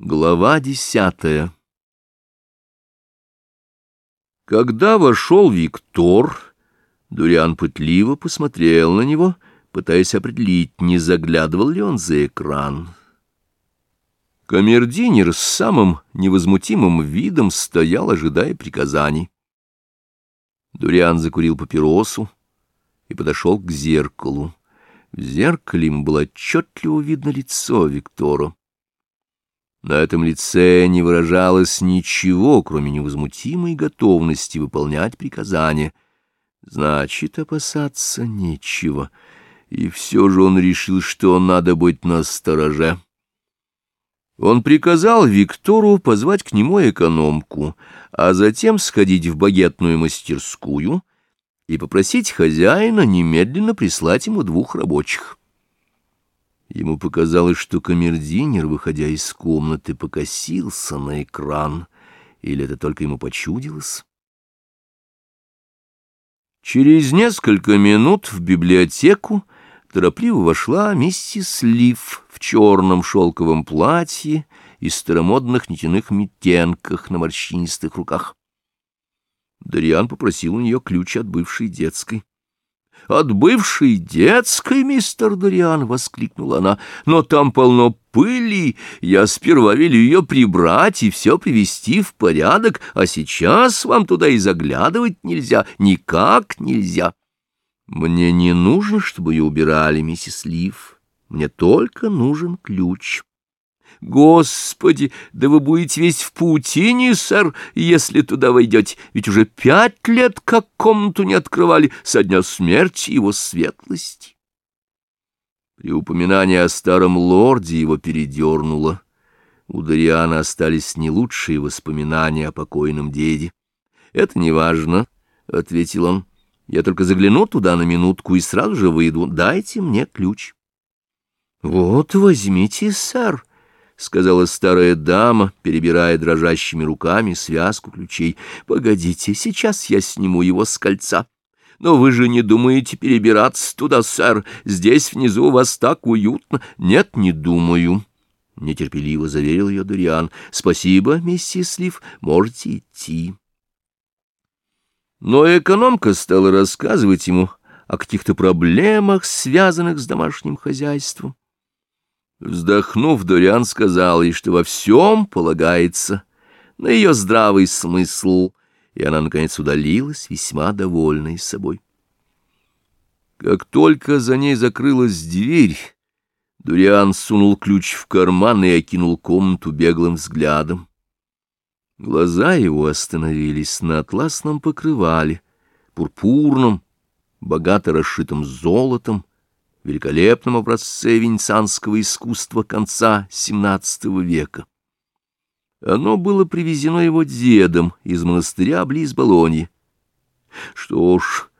Глава десятая Когда вошел Виктор, Дуриан пытливо посмотрел на него, пытаясь определить, не заглядывал ли он за экран. Камердинер с самым невозмутимым видом стоял, ожидая приказаний. Дуриан закурил папиросу и подошел к зеркалу. В зеркале ему было отчетливо видно лицо Виктора. На этом лице не выражалось ничего, кроме невозмутимой готовности выполнять приказания. Значит, опасаться нечего. И все же он решил, что надо быть настороже. Он приказал Виктору позвать к нему экономку, а затем сходить в багетную мастерскую и попросить хозяина немедленно прислать ему двух рабочих. Ему показалось, что камердинер, выходя из комнаты, покосился на экран, или это только ему почудилось? Через несколько минут в библиотеку торопливо вошла миссис Лив в черном шелковом платье и старомодных нитяных метенках на морщинистых руках. Дариан попросил у нее ключ от бывшей детской. «От бывшей детской, мистер Дориан!» — воскликнула она. «Но там полно пыли. Я сперва велю ее прибрать и все привести в порядок, а сейчас вам туда и заглядывать нельзя, никак нельзя». «Мне не нужно, чтобы ее убирали, миссис Лив. Мне только нужен ключ». Господи, да вы будете весь в паутине, сэр, если туда войдете, ведь уже пять лет как комнату не открывали со дня смерти его светлости. При упоминании о старом лорде его передернуло. У Дариана остались не лучшие воспоминания о покойном деде. — Это не важно, — ответил он. — Я только загляну туда на минутку и сразу же выйду. Дайте мне ключ. — Вот, возьмите, сэр, —— сказала старая дама, перебирая дрожащими руками связку ключей. — Погодите, сейчас я сниму его с кольца. Но вы же не думаете перебираться туда, сэр? Здесь внизу у вас так уютно. Нет, не думаю. — нетерпеливо заверил ее Дориан. — Спасибо, миссис Лив, можете идти. Но экономка стала рассказывать ему о каких-то проблемах, связанных с домашним хозяйством. Вздохнув, Дориан сказал ей, что во всем полагается на ее здравый смысл, и она, наконец, удалилась, весьма довольной собой. Как только за ней закрылась дверь, Дуриан сунул ключ в карман и окинул комнату беглым взглядом. Глаза его остановились на атласном покрывале, пурпурном, богато расшитом золотом, великолепном образце венецианского искусства конца XVII века. Оно было привезено его дедом из монастыря близ Болоньи. Что ж,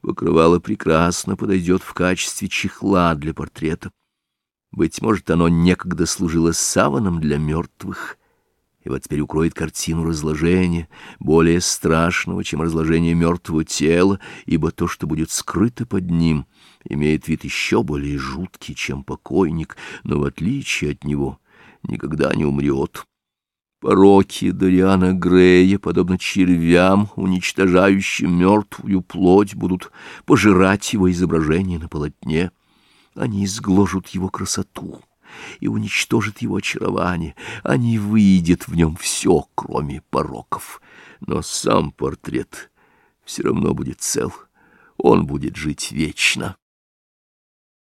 покрывало прекрасно подойдет в качестве чехла для портрета. Быть может, оно некогда служило саваном для мертвых — и вот теперь укроет картину разложения, более страшного, чем разложение мертвого тела, ибо то, что будет скрыто под ним, имеет вид еще более жуткий, чем покойник, но в отличие от него никогда не умрет. Пороки Дориана Грея, подобно червям, уничтожающим мертвую плоть, будут пожирать его изображение на полотне. Они изгложат его красоту и уничтожит его очарование, а не выйдет в нем все, кроме пороков. Но сам портрет все равно будет цел, он будет жить вечно.